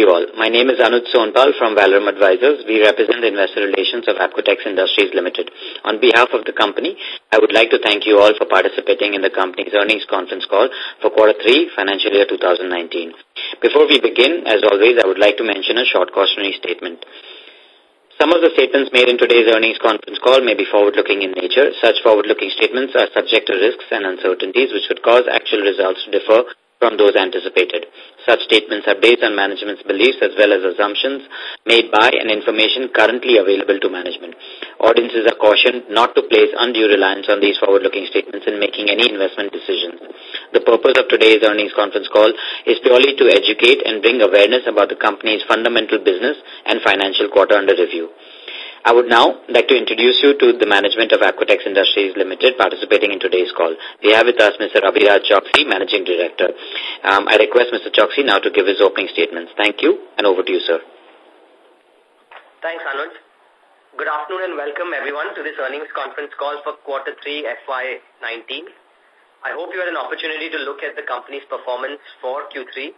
you all. My name is Anuj Sonpal from Valorem Advisors. We represent the investor relations of Apcotex Industries Limited. On behalf of the company, I would like to thank you all for participating in the company's earnings conference call for quarter three, financial year 2019. Before we begin, as always, I would like to mention a short cautionary statement. Some of the statements made in today's earnings conference call may be forward-looking in nature. Such forward-looking statements are subject to risks and uncertainties which could cause actual results to differ from those anticipated. Such statements are based on management's beliefs as well as assumptions made by and information currently available to management. Audiences are cautioned not to place undue reliance on these forward-looking statements in making any investment decisions. The purpose of today's earnings conference call is purely to educate and bring awareness about the company's fundamental business and financial quarter under review. I would now like to introduce you to the management of Apcotex Industries Limited participating in today's call. We have with us Mr. Abhiraj Choksey, Managing Director. Um, I request Mr. Choksey now to give his opening statements. Thank you, and over to you, sir. Thanks, Anuj. Good afternoon and welcome everyone to this earnings conference call for quarter 3 FY19. I hope you had an opportunity to look at the company's performance for Q3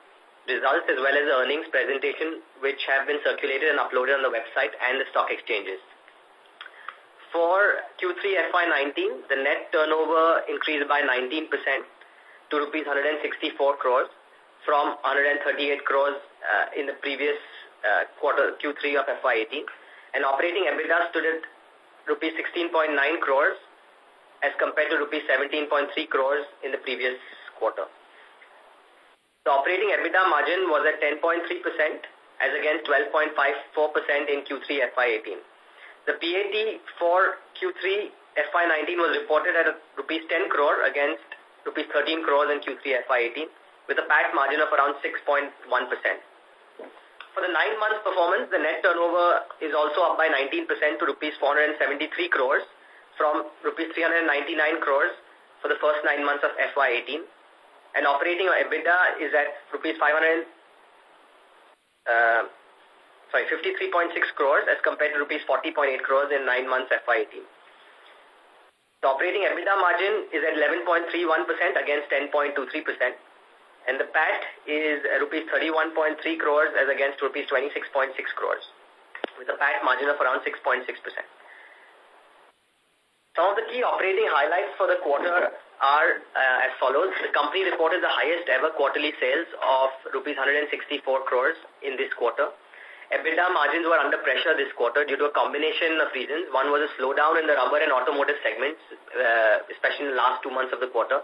results as well as the earnings presentation which have been circulated and uploaded on the website and the stock exchanges. For Q3 FY19, the net turnover increased by 19% to rupees 164 crores from 138 crores uh, in the previous uh, quarter Q3 of FY18 and operating EBITDA stood at rupees 16.9 crores as compared to rupees 17.3 crores in the previous quarter. The operating EBITDA margin was at 10.3% as against 12.54% in Q3 FY18. The PAT for Q3 FY19 was reported at rupees 10 crore against rupees 13 crores in Q3 FY18 with a PAT margin of around 6.1%. For the nine months performance, the net turnover is also up by 19% to rupees 473 crores from rupees 399 crores for the first nine months of FY18 and operating EBITDA is at rupees 500, uh, sorry, 53.6 crores as compared to rupees 40.8 crores in nine months FY18. The operating EBITDA margin is at 11.31% against 10.23%, and the PAT is rupees 31.3 crores as against rupees 26.6 crores, with a PAT margin of around 6.6%. Some of the key operating highlights for the quarter are uh, as follows. The company reported the highest ever quarterly sales of rupees 164 crores in this quarter. EBITDA margins were under pressure this quarter due to a combination of reasons. One was a slowdown in the rubber and automotive segments, uh, especially in the last two months of the quarter.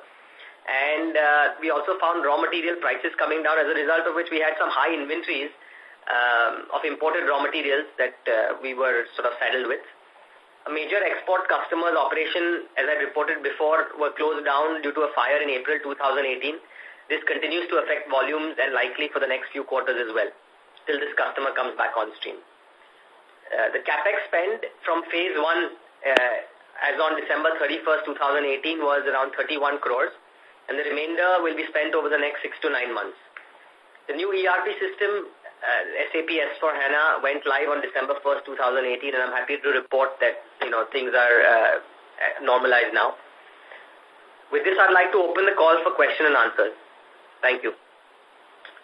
And uh, we also found raw material prices coming down as a result of which we had some high inventories um, of imported raw materials that uh, we were sort of saddled with. Major export customer's operation, as I reported before, were closed down due to a fire in April 2018. This continues to affect volumes and likely for the next few quarters as well, till this customer comes back on stream. Uh, the capex spend from phase one uh, as on December 31st, 2018 was around 31 crores and the remainder will be spent over the next six to nine months. The new ERP system uh, SAP S4HANA went live on December 1st, 2018, and I'm happy to report that, you know, things are uh, normalized now. With this, I'd like to open the call for question and answers. Thank you.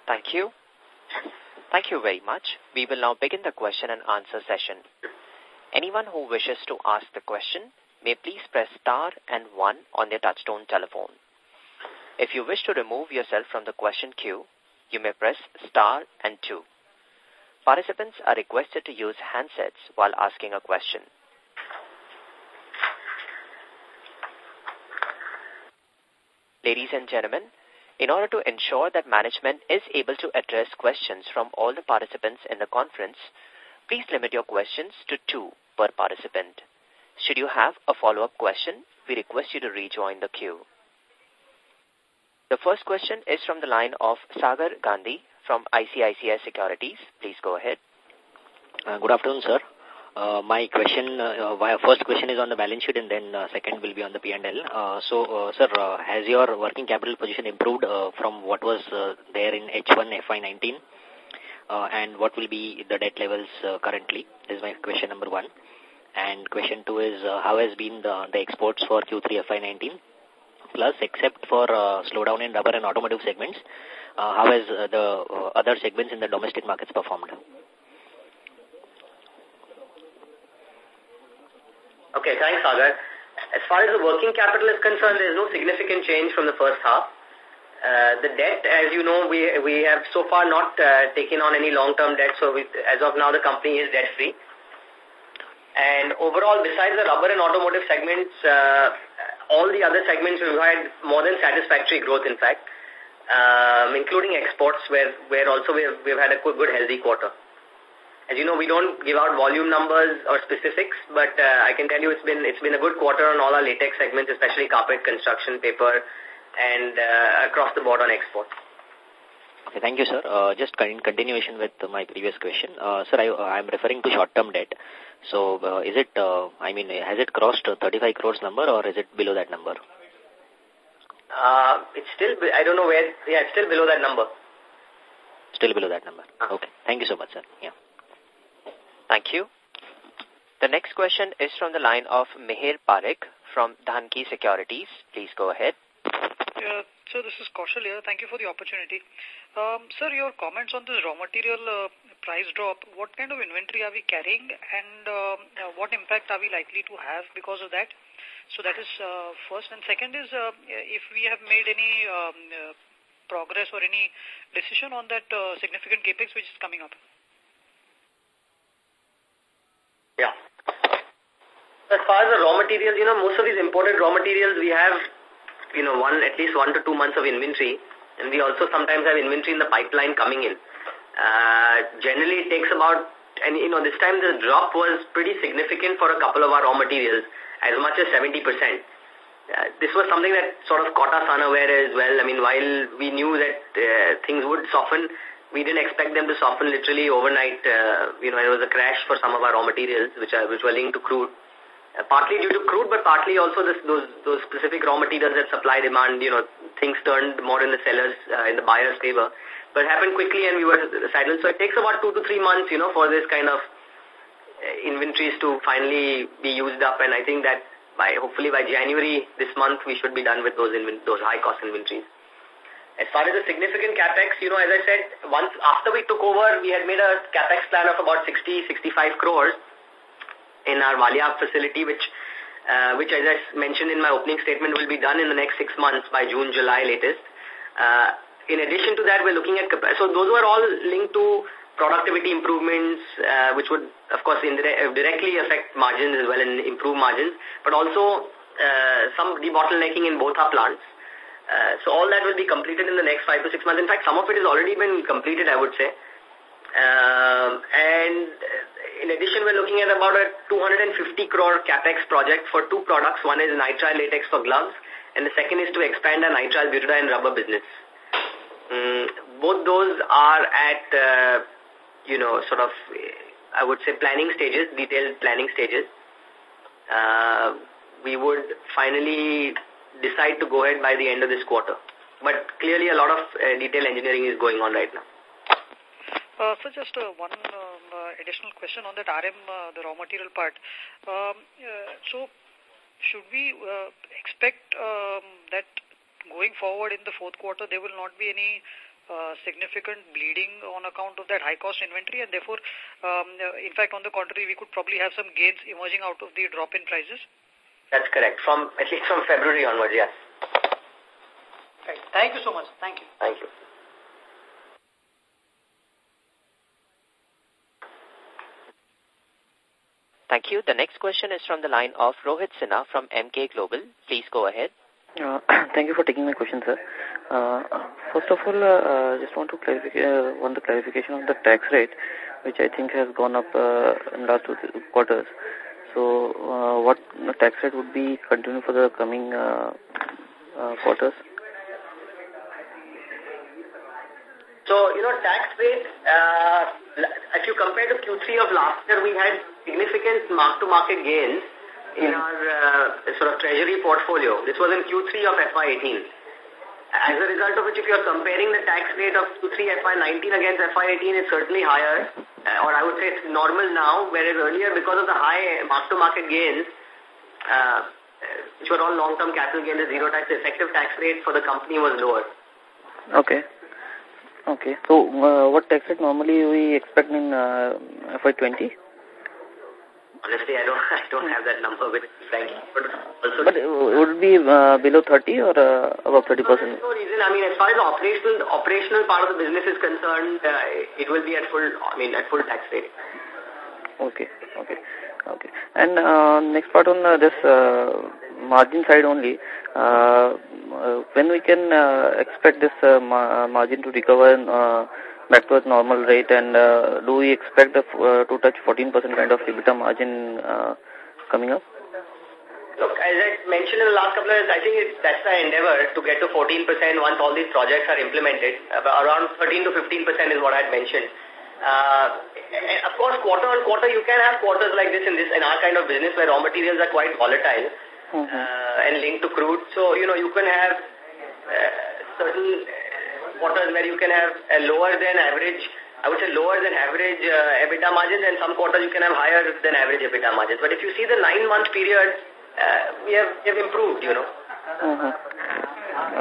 Thank you. Thank you very much. We will now begin the question and answer session. Anyone who wishes to ask the question may please press star and one on their touchtone telephone. If you wish to remove yourself from the question queue, you may press star and two. Participants are requested to use handsets while asking a question. Ladies and gentlemen, in order to ensure that management is able to address questions from all the participants in the conference, please limit your questions to two per participant. Should you have a follow-up question, we request you to rejoin the queue. The first question is from the line of Sagar Gandhi from ICICI Securities. Please go ahead. Uh, good afternoon, sir. Uh, my question, uh, uh first question is on the balance sheet and then uh, second will be on the P&L. Uh, so, uh, sir, uh, has your working capital position improved uh, from what was uh, there in H1 FY19? Uh, and what will be the debt levels uh, currently? This is my question number one. And question two is, uh, how has been the, the exports for Q3 FY19? Plus, except for uh, slowdown in rubber and automotive segments, uh, how has uh, the uh, other segments in the domestic markets performed? Okay, thanks, Sagar. As far as the working capital is concerned, there is no significant change from the first half. Uh, the debt, as you know, we we have so far not uh, taken on any long-term debt, so we, as of now the company is debt-free. And overall, besides the rubber and automotive segments, uh, all the other segments we've had more than satisfactory growth, in fact, um, including exports, where where also we've we've had a good, good healthy quarter. As you know, we don't give out volume numbers or specifics, but uh, I can tell you it's been it's been a good quarter on all our latex segments, especially carpet, construction, paper, and uh, across the board on exports. Okay, thank you, sir. Uh, just in continuation with my previous question, uh, sir, I, I'm referring to short-term debt. So, uh, is it, uh, I mean, has it crossed 35 crores number or is it below that number? Uh, it's still, I don't know where, yeah, it's still below that number. Still below that number. Okay. Thank you so much, sir. Yeah. Thank you. The next question is from the line of Mihir Parekh from Dhanki Securities. Please go ahead. Yeah, sir, this is Kaushal here. Thank you for the opportunity. Um, sir, your comments on this raw material uh, price drop, what kind of inventory are we carrying and uh, uh, what impact are we likely to have because of that? So that is uh, first. And second is uh, if we have made any um, uh, progress or any decision on that uh, significant capex which is coming up. Yeah. As far as the raw materials, you know, most of these imported raw materials, we have, you know, one at least one to two months of inventory. And we also sometimes have inventory in the pipeline coming in. Uh, generally, it takes about, and you know, this time the drop was pretty significant for a couple of our raw materials, as much as 70%. Uh, this was something that sort of caught us unaware as well. I mean, while we knew that uh, things would soften, we didn't expect them to soften literally overnight. Uh, you know, it was a crash for some of our raw materials, which are which were linked to crude. Uh, partly due to crude, but partly also this, those those specific raw materials that supply demand. You know, things turned more in the sellers, uh, in the buyers' favor. But happened quickly, and we were silent. So it takes about two to three months, you know, for this kind of uh, inventories to finally be used up. And I think that by hopefully by January this month, we should be done with those those high cost inventories. As far as the significant capex, you know, as I said, once after we took over, we had made a capex plan of about 60, 65 crores in our Valia facility, which, uh, which as I mentioned in my opening statement, will be done in the next six months by June, July latest. Uh, in addition to that, we're looking at, so those were all linked to productivity improvements, uh, which would, of course, directly affect margins as well and improve margins, but also uh, some debottlenecking in both our plants. Uh, so all that will be completed in the next five to six months. In fact, some of it has already been completed, I would say. Um, and in addition, we're looking at about a 250 crore capex project for two products. One is nitrile latex for gloves, and the second is to expand our nitrile butadiene rubber business. Um, both those are at, uh, you know, sort of, I would say planning stages, detailed planning stages. Uh, we would finally decide to go ahead by the end of this quarter. But clearly a lot of uh, detail engineering is going on right now. Uh, so just uh, one um, uh, additional question on that RM, uh, the raw material part. Um, so should we expect um, that going forward in the fourth quarter there will not be any significant bleeding on account of that high cost inventory and therefore in fact on the contrary we could probably have some gains emerging out of the drop in prices? That's correct. From at least from February onwards, yes. Right. Thank you so much. Thank you. Thank you. Thank you. The next question is from the line of Rohit Sinha from Emkay Global. Please go ahead. Uh, thank you for taking my question, sir. Uh, first of all, uh, just want to clarify uh, want the clarification of the tax rate, which I think has gone up uh, in last two quarters. So, uh, what tax rate would be continued for the coming uh, uh, quarters? So, you know, tax rate, uh, if you compare to Q3 of last year, we had significant mark-to-market gains in our uh, sort of treasury portfolio. This was in Q3 of FY18. As a result of which, if you're comparing the tax rate of Q3 FY19 against FY18, it's certainly higher, uh, or I would say it's normal now, whereas earlier, because of the high mark-to-market gains, uh, which were all long-term capital gains, the zero tax, the effective tax rate for the company was lower. Okay. Okay. So, uh, what tax rate normally we expect in uh, FY20? Honestly, I don't, I don't have that number with frankly. But, also but would it be uh, below 30 or uh, above 30 percent? No, reason. I mean, as far as the operational operational part of the business is concerned, uh, it will be at full. I mean, at full tax rate. Okay. Okay. Okay. And uh, next part on uh, this uh, margin side only, uh, uh, when we can uh, expect this uh, ma margin to recover uh, back to its normal rate and uh, do we expect the, uh, to touch 14% kind of EBITDA margin uh, coming up? Look, as I mentioned in the last couple of years, I think it's, that's the endeavor to get to 14% once all these projects are implemented. around 13 to 15% is what I had mentioned. Uh, of course, quarter on quarter, you can have quarters like this in this in our kind of business where raw materials are quite volatile mm -hmm. uh, and linked to crude. So, you know, you can have uh, certain quarters where you can have a lower than average, I would say lower than average uh, EBITDA margins and some quarters you can have higher than average EBITDA margins. But if you see the nine-month period, uh, we, have, we have improved, you know. Mm -hmm.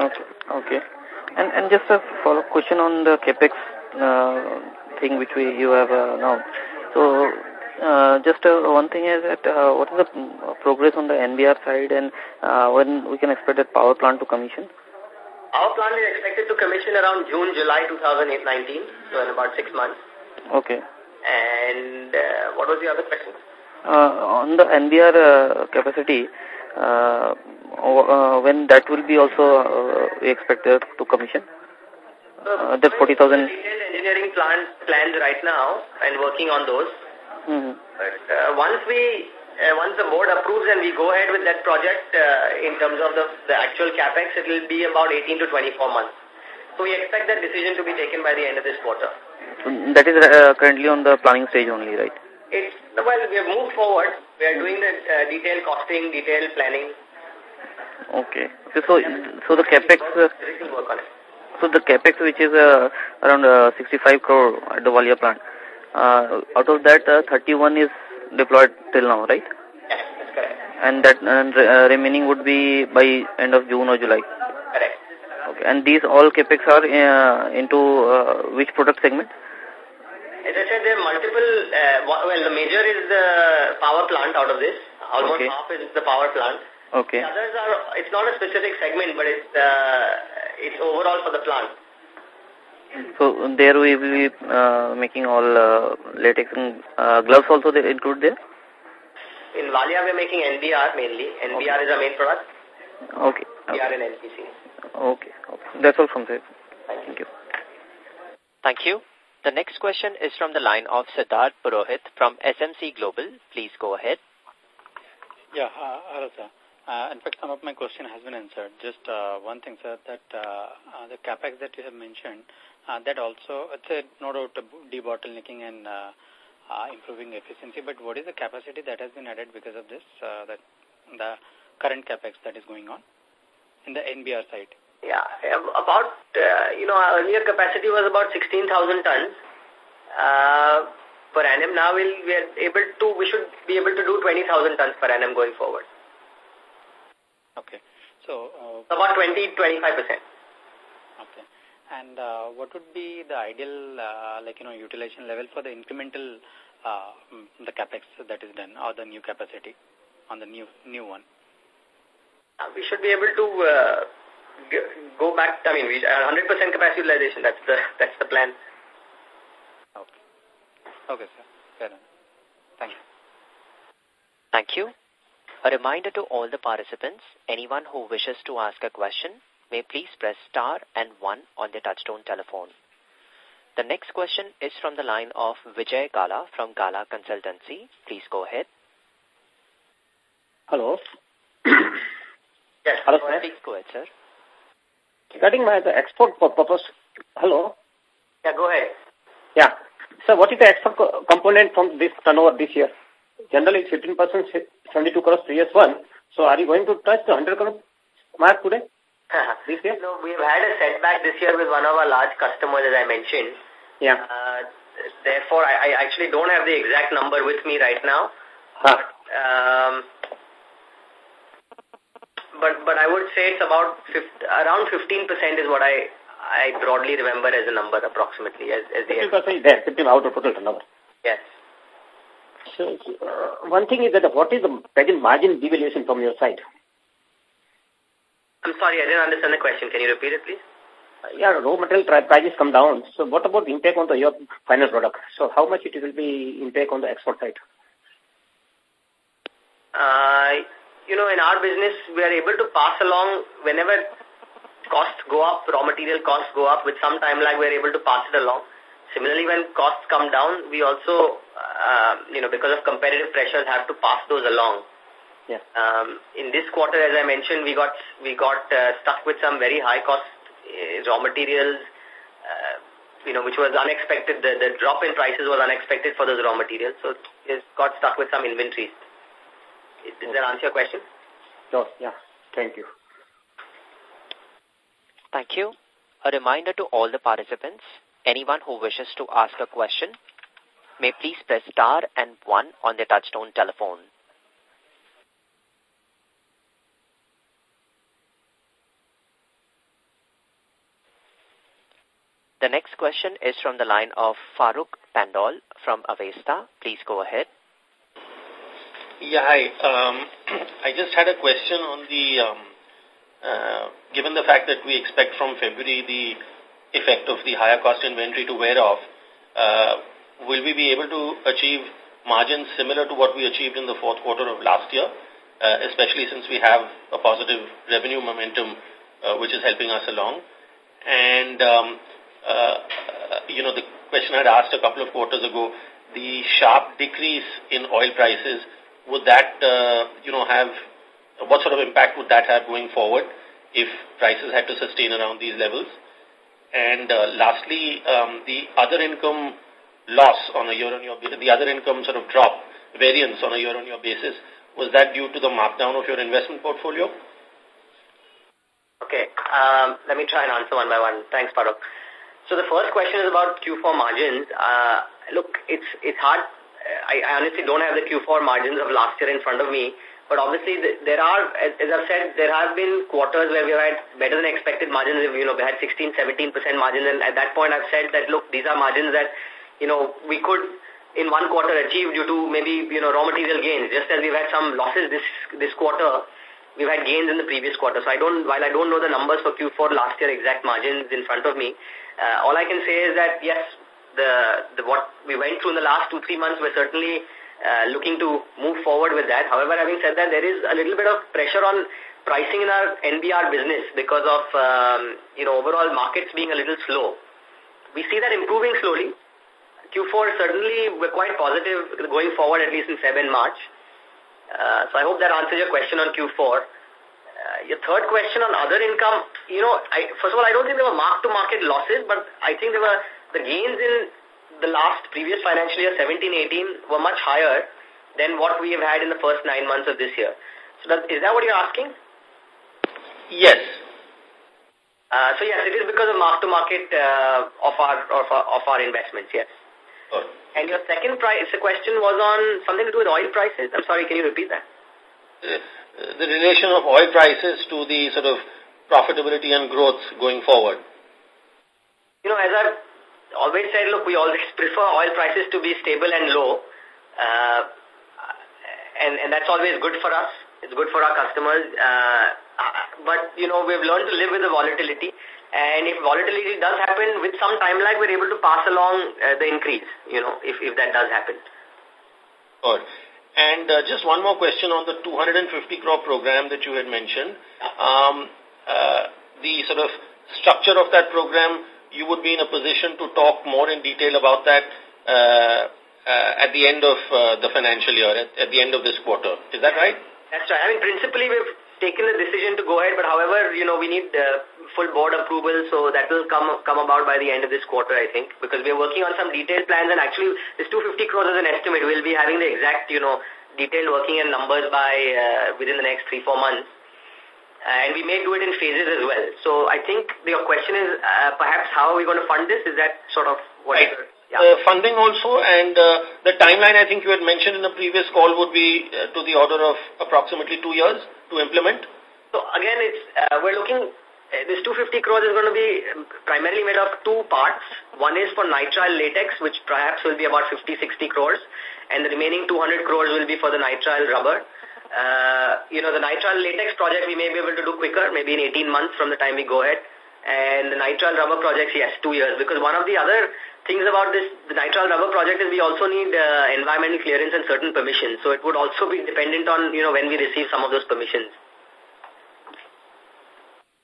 Okay. Okay. And, and just a follow-up question on the CAPEX uh, thing which we you have now. So, uh, just uh, one thing is that what is the progress on the NBR side and when we can expect that power plant to commission? Our plant is expected to commission around June, July 2019, so in about six months. Okay. And uh, what was the other question? Uh, on the NBR uh, capacity, uh, uh, when that will be also uh, expected to commission? Uh, that 40,000... engineering plans, plans right now and working on those. Mm -hmm. But uh, once we uh, once the board approves and we go ahead with that project uh, in terms of the, the actual capex, it will be about 18 to 24 months. So we expect that decision to be taken by the end of this quarter. That is uh, currently on the planning stage only, right? It's, well, we have moved forward. We are doing the uh, detailed costing, detailed planning. Okay. So, so the capex... Uh, work on it. So the capex which is uh, around uh, 65 crore at the Valia plant, uh, out of that uh, 31 is deployed till now, right? Yes, that's correct. And that and, uh, remaining would be by end of June or July? Correct. Okay. And these all capex are uh, into uh, which product segment? As I said, there are multiple, uh, well, the major is the power plant out of this. Almost okay. half is the power plant. Okay. The others are, it's not a specific segment, but it's, uh, it's overall for the plant. So there we will be uh, making all uh, latex and uh, gloves also they include there? In Valia we are making NBR mainly. NBR okay. is our main product. Okay. NBR okay. and NPC. Okay. okay. That's all from there. Thank, Thank you. Thank you. The next question is from the line of Siddharth Purohit from SMC Global. Please go ahead. Yeah, uh, hello sir. Uh, in fact, some of my question has been answered. Just uh, one thing, sir, that uh, uh, the capex that you have mentioned, uh, that also, it's a, no doubt debottlenecking and uh, uh, improving efficiency, but what is the capacity that has been added because of this, uh, that the current capex that is going on in the NBR side? Yeah, about, uh, you know, our earlier capacity was about 16,000 tons uh, per annum. Now we'll, we are able to, we should be able to do 20,000 tons per annum going forward. Okay. So, uh, about 20, 25%. Okay. And uh, what would be the ideal, uh, like, you know, utilization level for the incremental, uh, mm, the capex that is done or the new capacity on the new new one? Uh, we should be able to uh, go back, I mean, we 100% capacity utilization. That's the, that's the plan. Okay. Okay, sir. Fair enough. Thank you. Thank you. A reminder to all the participants, anyone who wishes to ask a question may please press star and one on their touchtone telephone. The next question is from the line of Vijay Gala from Gala Consultancy. Please go ahead. Hello. yes. Hello, sir. Please go ahead, sir. Regarding my the export purpose, hello. Yeah, go ahead. Yeah. So what is the export co component from this turnover this year? Generally, it's 15%, 72 crores previous one. So are you going to touch the 100 crore mark today? Year? No, we've had a setback this year with one of our large customers, as I mentioned. Yeah. Uh, therefore, I, I actually don't have the exact number with me right now. Huh. But, um, but but I would say it's about 50, around 15% is what I I broadly remember as a number approximately. As, as 50% is there, 50 out of total turnover. Yes. So, uh, one thing is that what is the present margin devaluation from your side? I'm sorry, I didn't understand the question. Can you repeat it, please? Yeah, raw material prices come down. So what about the impact on the, your final product? So how much it will be impact on the export side? Uh, you know, in our business, we are able to pass along whenever costs go up, raw material costs go up, with some time lag, we are able to pass it along. Similarly, when costs come down, we also, uh, you know, because of competitive pressures, have to pass those along. Yeah. Um, in this quarter, as I mentioned, we got we got uh, stuck with some very high cost uh, raw materials, uh, you know, which was unexpected. The, the drop in prices was unexpected for those raw materials, so it got stuck with some inventories. Does that answer your question? No, yeah. Thank you. Thank you. A reminder to all the participants, anyone who wishes to ask a question may please press star and one on their touchtone telephone. The next question is from the line of Farooq Pandol from Avesta. Please go ahead. Yeah, hi. Um, I just had a question on the, um, uh, given the fact that we expect from February the effect of the higher cost inventory to wear off, uh, will we be able to achieve margins similar to what we achieved in the fourth quarter of last year, uh, especially since we have a positive revenue momentum uh, which is helping us along? And um, you know, the question I'd asked a couple of quarters ago, the sharp decrease in oil prices, would that, uh, you know, have, what sort of impact would that have going forward if prices had to sustain around these levels? And uh, lastly, um, the other income loss on a year-on-year basis, the other income sort of drop, variance on a year-on-year basis, was that due to the markdown of your investment portfolio? Okay, um, let me try and answer one by one. Thanks, Farooq. So the first question is about Q4 margins. Uh, look, it's it's hard. I, I honestly don't have the Q4 margins of last year in front of me. But obviously, there are, as, I've said, there have been quarters where we've had better than expected margins. You know, we had 16, 17% margins. And at that point, I've said that, look, these are margins that, you know, we could in one quarter achieve due to maybe, you know, raw material gains. Just as we've had some losses this, this quarter, we've had gains in the previous quarter. So I don't, while I don't know the numbers for Q4 last year, exact margins in front of me, uh, all I can say is that, yes, the, the what we went through in the last two, three months, we're certainly uh, looking to move forward with that. However, having said that, there is a little bit of pressure on pricing in our NBR business because of, um, you know, overall markets being a little slow. We see that improving slowly. Q4 certainly we're quite positive going forward at least in Feb and March. Uh, so I hope that answers your question on Q4. Uh, your third question on other income, you know, I, first of all, I don't think there were mark-to-market losses, but I think there were the gains in the last previous financial year, 17-18, were much higher than what we have had in the first nine months of this year. So that, is that what you're asking? Yes. Uh, so yes, it is because of mark-to-market uh, of our of our, of our investments. Yes. And your second price question was on something to do with oil prices. I'm sorry, can you repeat that? Uh, the relation of oil prices to the sort of profitability and growth going forward? You know, as I've always said, look, we always prefer oil prices to be stable and low. Uh, and, and that's always good for us. It's good for our customers. Uh, but, you know, we've learned to live with the volatility. And if volatility does happen, with some time lag, we're able to pass along uh, the increase, you know, if, if that does happen. Good. And uh, just one more question on the 250 crore program that you had mentioned. Um, uh, the sort of structure of that program, you would be in a position to talk more in detail about that uh, uh, at the end of uh, the financial year, at, at the end of this quarter. Is that right? That's right. I mean, principally, we've taken the decision to go ahead, but however, you know, we need uh, full board approval, so that will come come about by the end of this quarter, I think, because we're working on some detailed plans, and actually, this 250 crores is an estimate. We'll be having the exact, you know, detailed working and numbers by uh, within the next three, four months. And we may do it in phases as well. So I think your question is uh, perhaps how are we going to fund this? Is that sort of what right. yeah. uh, funding also and uh, the timeline I think you had mentioned in the previous call would be uh, to the order of approximately two years to implement? So again, it's uh, we're looking this 250 crores is going to be primarily made of two parts. One is for nitrile latex, which perhaps will be about 50, 60 crores, and the remaining 200 crores will be for the nitrile rubber. Uh, you know, the nitrile latex project we may be able to do quicker, maybe in 18 months from the time we go ahead. And the nitrile rubber projects, yes, two years. Because one of the other things about this, the nitrile rubber project is we also need uh, environmental clearance and certain permissions. So it would also be dependent on, you know, when we receive some of those permissions.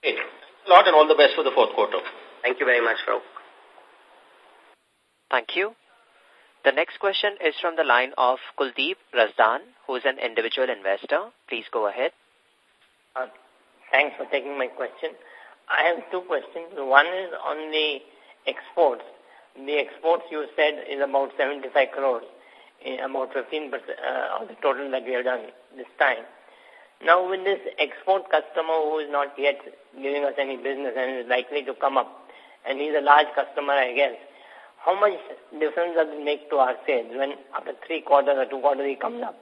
Great. A lot and all the best for the fourth quarter. Thank you very much, Farooq. Thank you. The next question is from the line of Kuldeep Razdan, who is an individual investor. Please go ahead. Uh, thanks for taking my question. I have two questions. One is on the exports. The exports you said is about 75 crores, eh, about 15% uh, of the total that we have done this time. Now with this export customer who is not yet giving us any business and is likely to come up, and he's a large customer I guess, how much difference does it make to our sales when after three quarters or two quarters he comes up?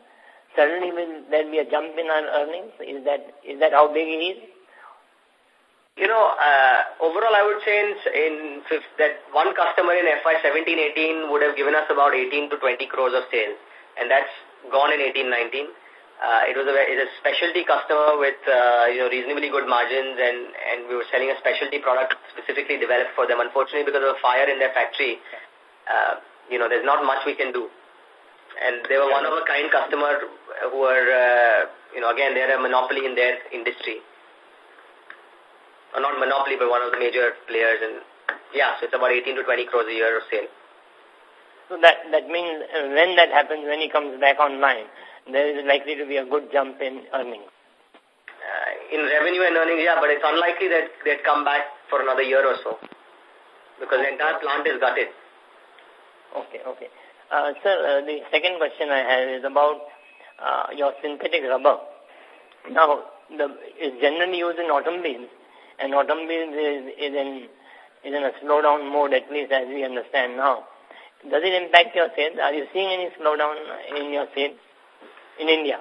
Suddenly will there be a jump in our earnings? Is that is that how big he is? You know, uh, overall I would say in, in that one customer in FY 17-18 would have given us about 18 to 20 crores of sales. And that's gone in 18-19. Uh, it was a, it's a specialty customer with uh, you know reasonably good margins, and and we were selling a specialty product specifically developed for them. Unfortunately, because of a fire in their factory, uh, you know there's not much we can do. And they were one of a kind customer who are uh, you know again they're a monopoly in their industry, or not monopoly, but one of the major players. And yeah, so it's about 18 to 20 crores a year of sale. So that that means uh, when that happens, when he comes back online there is likely to be a good jump in earnings. Uh, in revenue and earnings, yeah, but it's unlikely that they'd come back for another year or so because the entire plant is gutted. Okay, okay. Uh, sir, uh, the second question I have is about uh, your synthetic rubber. Now, the, it's generally used in automobiles, and automobiles is, is, in, is in a slowdown mode, at least as we understand now. Does it impact your sales? Are you seeing any slowdown in your sales? in India?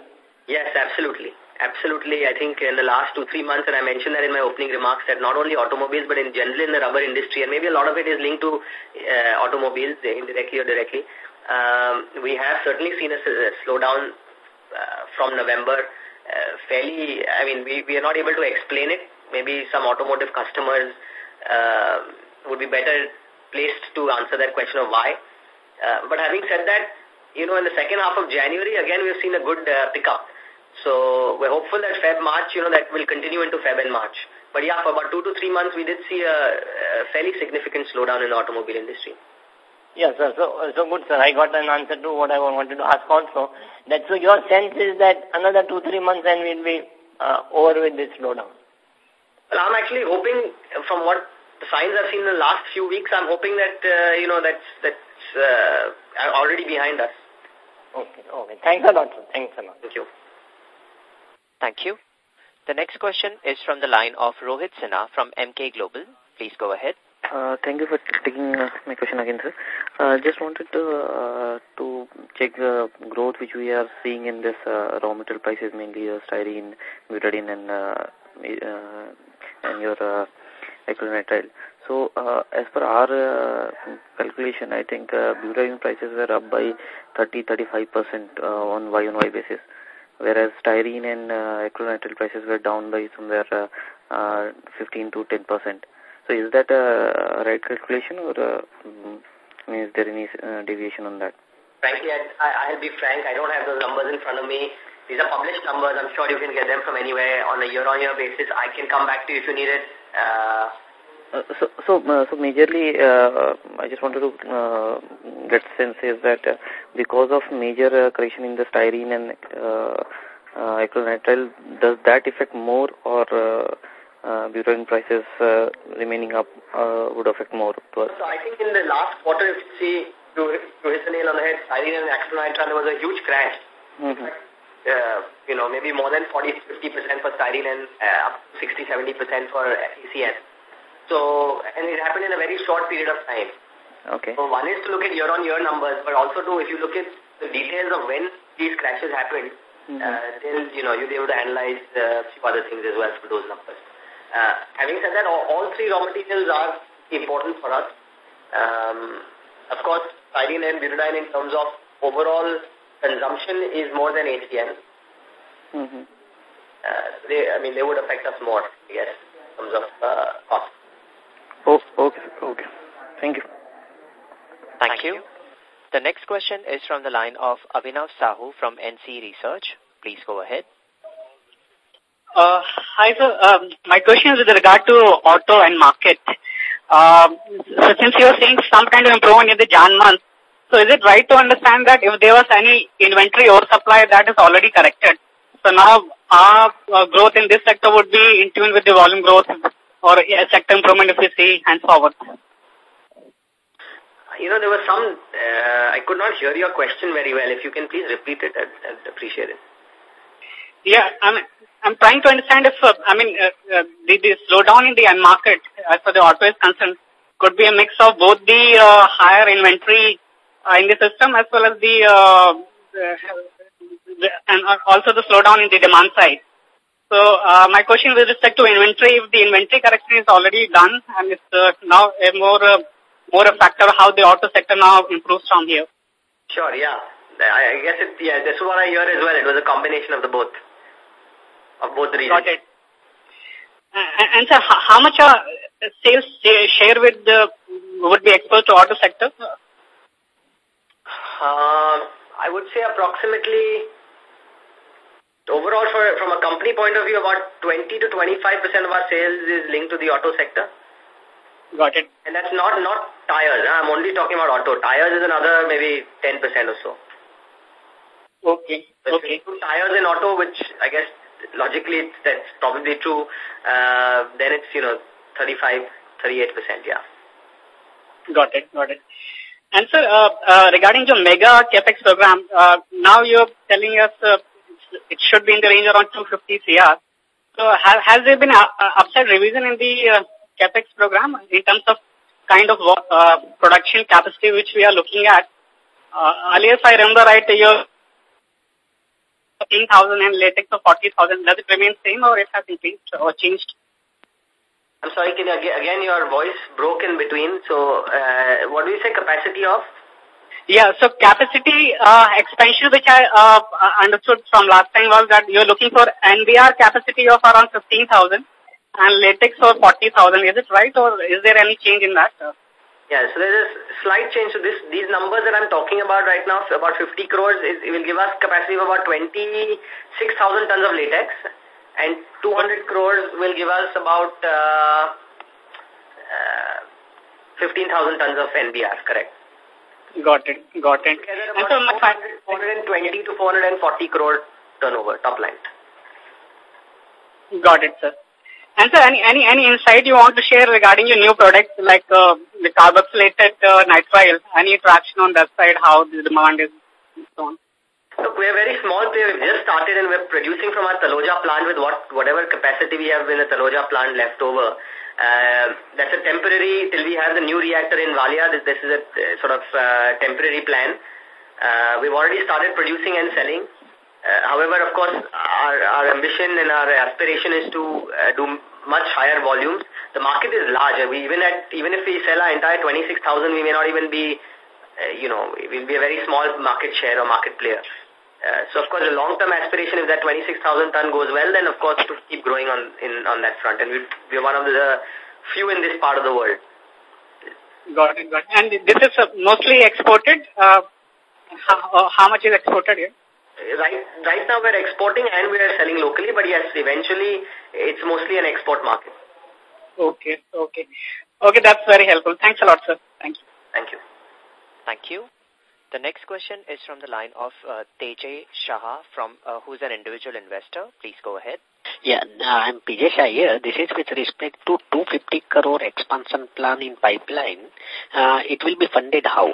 Yes, absolutely. Absolutely. I think in the last two, three months, and I mentioned that in my opening remarks, that not only automobiles, but in general in the rubber industry, and maybe a lot of it is linked to uh, automobiles, indirectly or directly, um, we have certainly seen a, a slowdown uh, from November. Uh, fairly, I mean, we, we are not able to explain it. Maybe some automotive customers uh, would be better placed to answer that question of why. Uh, but having said that, you know, in the second half of January, again, we've seen a good uh, pickup. So we're hopeful that Feb, March, you know, that will continue into Feb and March. But yeah, for about two to three months, we did see a, a fairly significant slowdown in the automobile industry. Yes, sir. So, so good, sir. I got an answer to what I wanted to ask also. That so your sense is that another two, three months and we'll be uh, over with this slowdown. Well, I'm actually hoping from what the signs I've seen in the last few weeks, I'm hoping that, uh, you know, that's, that's uh, already behind us. Okay, okay. Thanks a lot, sir. Thanks a lot. Thank you. Thank you. The next question is from the line of Rohit Sinha from Emkay Global. Please go ahead. Uh, thank you for taking uh, my question again, sir. Uh, just wanted to uh, to check the growth which we are seeing in this uh, raw material prices, mainly uh, styrene, butadiene, and uh, uh, and your uh, acrylonitrile. So, uh, as per our uh, calculation, I think uh, butadiene prices were up by 30-35% uh, on Y-on-Y basis, whereas styrene and uh, acrylonitrile prices were down by somewhere uh, uh, 15 to 10%. So, is that a right calculation or uh, mm, is there any uh, deviation on that? Frankly, I, I'll be frank, I don't have those numbers in front of me. These are published numbers. I'm sure you can get them from anywhere on a year-on-year -year basis. I can come back to you if you need it. Uh, uh, so, so, uh, so majorly, uh, I just wanted to uh, get sense is that uh, because of major uh, correction in the styrene and uh, uh, acrylonitrile, does that affect more or uh, uh, butadiene prices uh, remaining up uh, would affect more to us? So I think in the last quarter, if you see, to, to hit the nail on the head, styrene and acrylonitrile, there was a huge crash. Mm -hmm. Uh, you know, maybe more than 40-50% for styrene and uh, up 60-70% for ECS. So, and it happened in a very short period of time. Okay. So one is to look at year-on-year -year numbers, but also to, if you look at the details of when these crashes happened, mm -hmm. uh, then, you know, you'll be able to analyze uh, a few other things as well for those numbers. Uh, having said that, all, all three raw materials are important for us. Um, of course, styrene and butadiene in terms of overall consumption is more than ACN. Mm -hmm. uh, they, I mean, they would affect us more, yes, in terms of uh, cost. Oh, okay, okay. Thank you. Thank, Thank you. you. The next question is from the line of Abhinav Sahu from NC Research. Please go ahead. Uh, hi, sir. Um, my question is with regard to auto and market. Um, so since you are seeing some kind of improvement in the Jan month, so is it right to understand that if there was any inventory oversupply that is already corrected, so now our uh, growth in this sector would be in tune with the volume growth or a sector improvement if we see henceforward? You know, there was some, uh, I could not hear your question very well. If you can please repeat it, I'd, I'd appreciate it. Yeah, I'm, I'm trying to understand if, uh, I mean, uh, uh, the, the slowdown in the end market as far the auto is concerned could be a mix of both the uh, higher inventory uh, in the system as well as the, uh, the and also the slowdown in the demand side. So uh, my question with respect to inventory, if the inventory correction is already done and it's uh, now a more uh, more a factor how the auto sector now improves from here. Sure, yeah. I, I guess it, yeah, that's what I hear as well. It was a combination of the both, of both the reasons. Got it. Uh, and, and sir, how much uh, sales share with the, would be exposed to auto sector? Uh, I would say approximately, overall for, from a company point of view, about 20 to 25% of our sales is linked to the auto sector. Got it. And that's not, not tires. I'm only talking about auto. Tires is another maybe 10% or so. Okay. So okay. tires in auto, which I guess logically that's probably true, uh, then it's, you know, 35, 38%, yeah. Got it, got it. And sir, uh, uh, regarding the mega capex program, uh, now you're telling us uh, it should be in the range around 250 CR. So have, has there been a, upside revision in the uh, capex program in terms of kind of uh, production capacity which we are looking at? Uh, earlier, if I remember right, you're 15,000 and latex of 40,000. Does it remain same or it has increased or changed? I'm sorry, can you, again your voice broke in between. So, uh, what do you say capacity of? Yeah, so capacity uh, expansion, which I uh, understood from last time was that you're looking for NBR capacity of around 15,000 and latex of 40,000. Is it right or is there any change in that? Yeah, so there's a slight change. So this, these numbers that I'm talking about right now, about 50 crores, is, it will give us capacity of about 26,000 tons of latex and 200 crores will give us about uh, uh, 15,000 tons of NBR, correct? Got it, got it. Together about and so 420 to 440 crore turnover, top line. Got it, sir. And sir, any, any, any insight you want to share regarding your new products like uh, the carboxylated uh, nitrile? Any traction on that side, how the demand is and so on? Look, we're very small. We've just started and we're producing from our Taloja plant with what whatever capacity we have in the Taloja plant left over. Uh, that's a temporary, till we have the new reactor in Valia, this, this is a uh, sort of uh, temporary plan. Uh, we've already started producing and selling. Uh, however, of course, our, our ambition and our aspiration is to uh, do much higher volumes. The market is large. We even at even if we sell our entire 26,000, we may not even be, uh, you know, we'll be a very small market share or market player. Uh, so, of course, the long-term aspiration, if that 26,000 ton goes well, then, of course, to keep growing on in on that front. And we, we're one of the few in this part of the world. Got it, got it. And this is uh, mostly exported? Uh, how, uh, how much is exported here? Right, right now we're exporting and we are selling locally, but yes, eventually it's mostly an export market. Okay, okay. Okay, that's very helpful. Thanks a lot, sir. Thank you. Thank you. Thank you. The next question is from the line of uh, Teje Shah, from, uh, who's an individual investor. Please go ahead. Yeah, uh, I'm PJ Shah here. This is with respect to 250 crore expansion plan in pipeline. Uh, it will be funded how?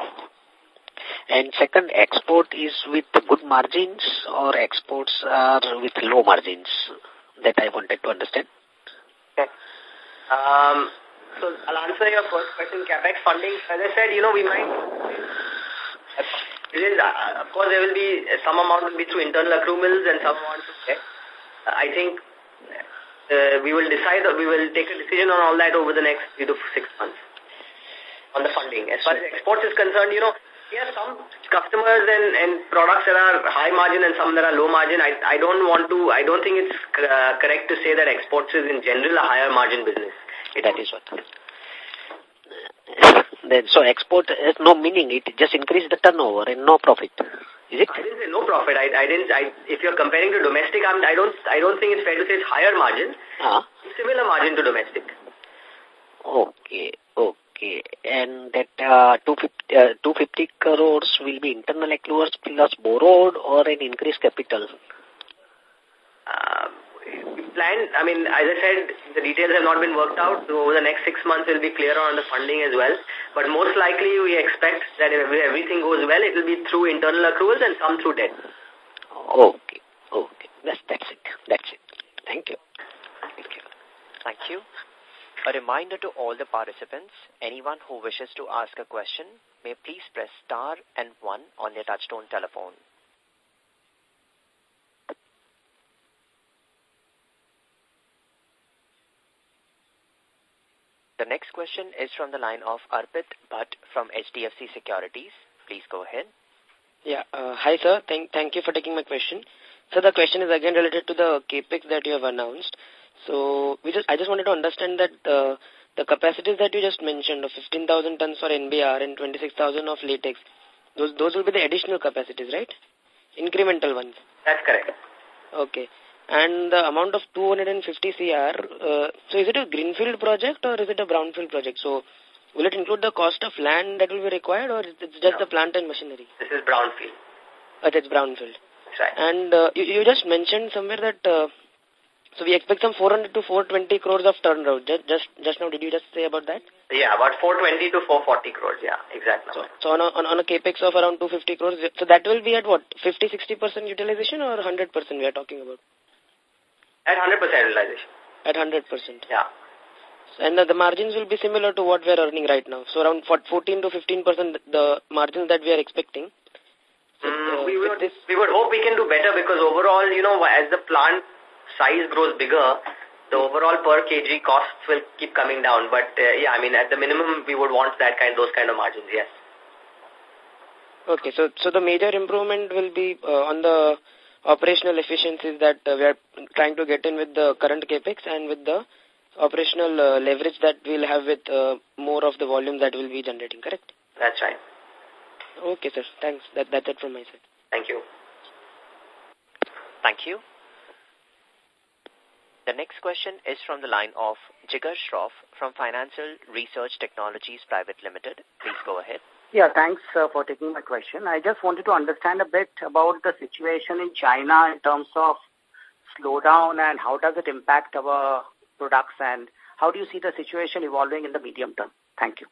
And second, export is with good margins or exports are with low margins? That I wanted to understand. Okay. Um, so I'll answer your first question, CapEx funding. As I said, you know, we might it is, of course, there will be some amount will be through internal accruals and some amount. Uh, I think uh, we will decide, we will take a decision on all that over the next three to six months on the funding. As far as exports is concerned, you know, we have some customers and, and products that are high margin and some that are low margin. I, I don't want to, I don't think it's uh, correct to say that exports is in general a higher margin business. It that is what. Then, so export has no meaning. It just increase the turnover and no profit. Is it? I didn't say no profit. I, I didn't. I, if you're comparing to domestic, I'm, I don't. I don't think it's fair to say it's higher margin. Uh Similar margin to domestic. Okay. Okay. And that uh, 250, uh, 250 crores will be internal accruals plus borrowed or an increased capital? Uh, plan, I mean, as I said, the details have not been worked out. So over the next six months, we'll be clearer on the funding as well. But most likely, we expect that if everything goes well, it will be through internal accruals and some through debt. Okay. Okay. That's, that's it. That's it. Thank you. Thank you. Thank you. A reminder to all the participants, anyone who wishes to ask a question may please press star and one on their touchtone telephone. The next question is from the line of Arpit Bhatt from HDFC Securities. Please go ahead. Yeah. Uh, hi, sir. Thank, thank you for taking my question. So the question is again related to the capex that you have announced. So we just, I just wanted to understand that the, the capacities that you just mentioned of 15,000 tons for NBR and 26,000 of latex, those, those will be the additional capacities, right? Incremental ones. That's correct. Okay. And the amount of 250 CR, uh, so is it a greenfield project or is it a brownfield project? So will it include the cost of land that will be required or is it just the plant and machinery? This is brownfield. It's brownfield. That's right. And uh, you, you just mentioned somewhere that, uh, so we expect some 400 to 420 crores of turnaround. Just, just, just now, did you just say about that? Yeah, about 420 to 440 crores, yeah, exactly. So, so on, a, on, on a capex of around 250 crores, so that will be at what, 50-60% utilization or 100% we are talking about? At 100% utilization. At 100%? Yeah. And the, the margins will be similar to what we are earning right now. So around 14 to 15% the margins that we are expecting. So, mm, uh, we, would, we would hope we can do better because overall, you know, as the plant size grows bigger, the overall per kg costs will keep coming down. But uh, yeah, I mean, at the minimum, we would want that kind, those kind of margins, yes. Okay, so so the major improvement will be uh, on the operational efficiencies that uh, we are trying to get in with the current capex and with the operational uh, leverage that we'll have with uh, more of the volume that we'll be generating, correct? That's right. Okay, sir. Thanks. That, that's it from my side. Thank you. Thank you. The next question is from the line of Jigar Shroff from Financial Research Technologies Private Limited. Please go ahead. Yeah, thanks uh, for taking my question. I just wanted to understand a bit about the situation in China in terms of slowdown and how does it impact our products and how do you see the situation evolving in the medium term? Thank you.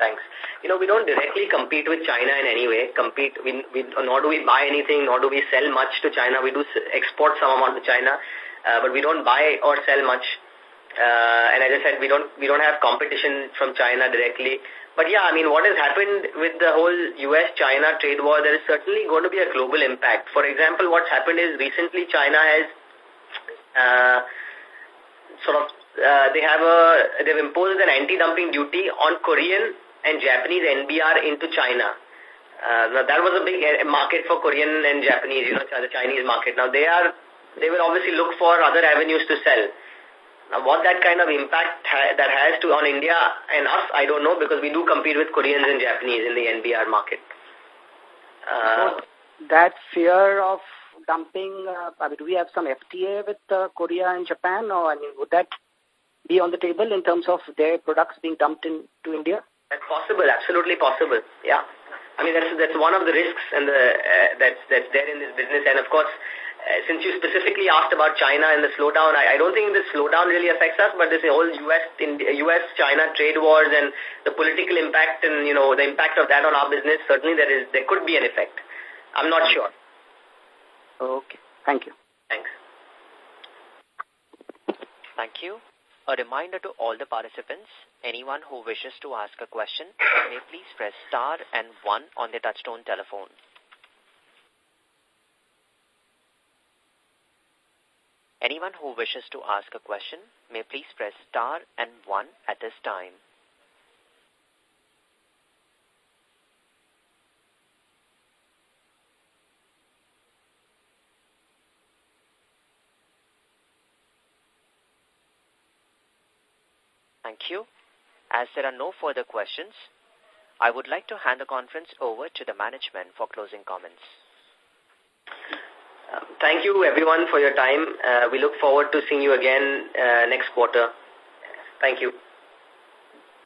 Thanks. You know, we don't directly compete with China in any way. Compete, we, we, nor do we buy anything, nor do we sell much to China. We do export some amount to China, uh, but we don't buy or sell much. Uh, and as I said, we don't we don't have competition from China directly. But yeah, I mean, what has happened with the whole US-China trade war, there is certainly going to be a global impact. For example, what's happened is recently China has uh, sort of, uh, they have a, they've imposed an anti-dumping duty on Korean and Japanese NBR into China. Uh, now that was a big uh, market for Korean and Japanese, you know, the Chinese market. Now they are, they will obviously look for other avenues to sell. Now, what that kind of impact ha that has to on India and us, I don't know, because we do compete with Koreans and Japanese in the NBR market. Uh, so that fear of dumping, uh, I mean, do we have some FTA with uh, Korea and Japan, or I mean, would that be on the table in terms of their products being dumped into India? That's possible, absolutely possible, yeah. I mean, that's that's one of the risks and the uh, that's that's there in this business. And of course, Uh, since you specifically asked about China and the slowdown, I, I don't think the slowdown really affects us, but this whole U.S. in U.S. China trade wars and the political impact and you know the impact of that on our business certainly there is there could be an effect. I'm not sure. Okay. Thank you. Thanks. Thank you. A reminder to all the participants, anyone who wishes to ask a question may please press star and one on their touchtone telephone. Anyone who wishes to ask a question may please press star and one at this time. Thank you. As there are no further questions, I would like to hand the conference over to the management for closing comments. Thank you, everyone, for your time. Uh, we look forward to seeing you again uh, next quarter. Thank you.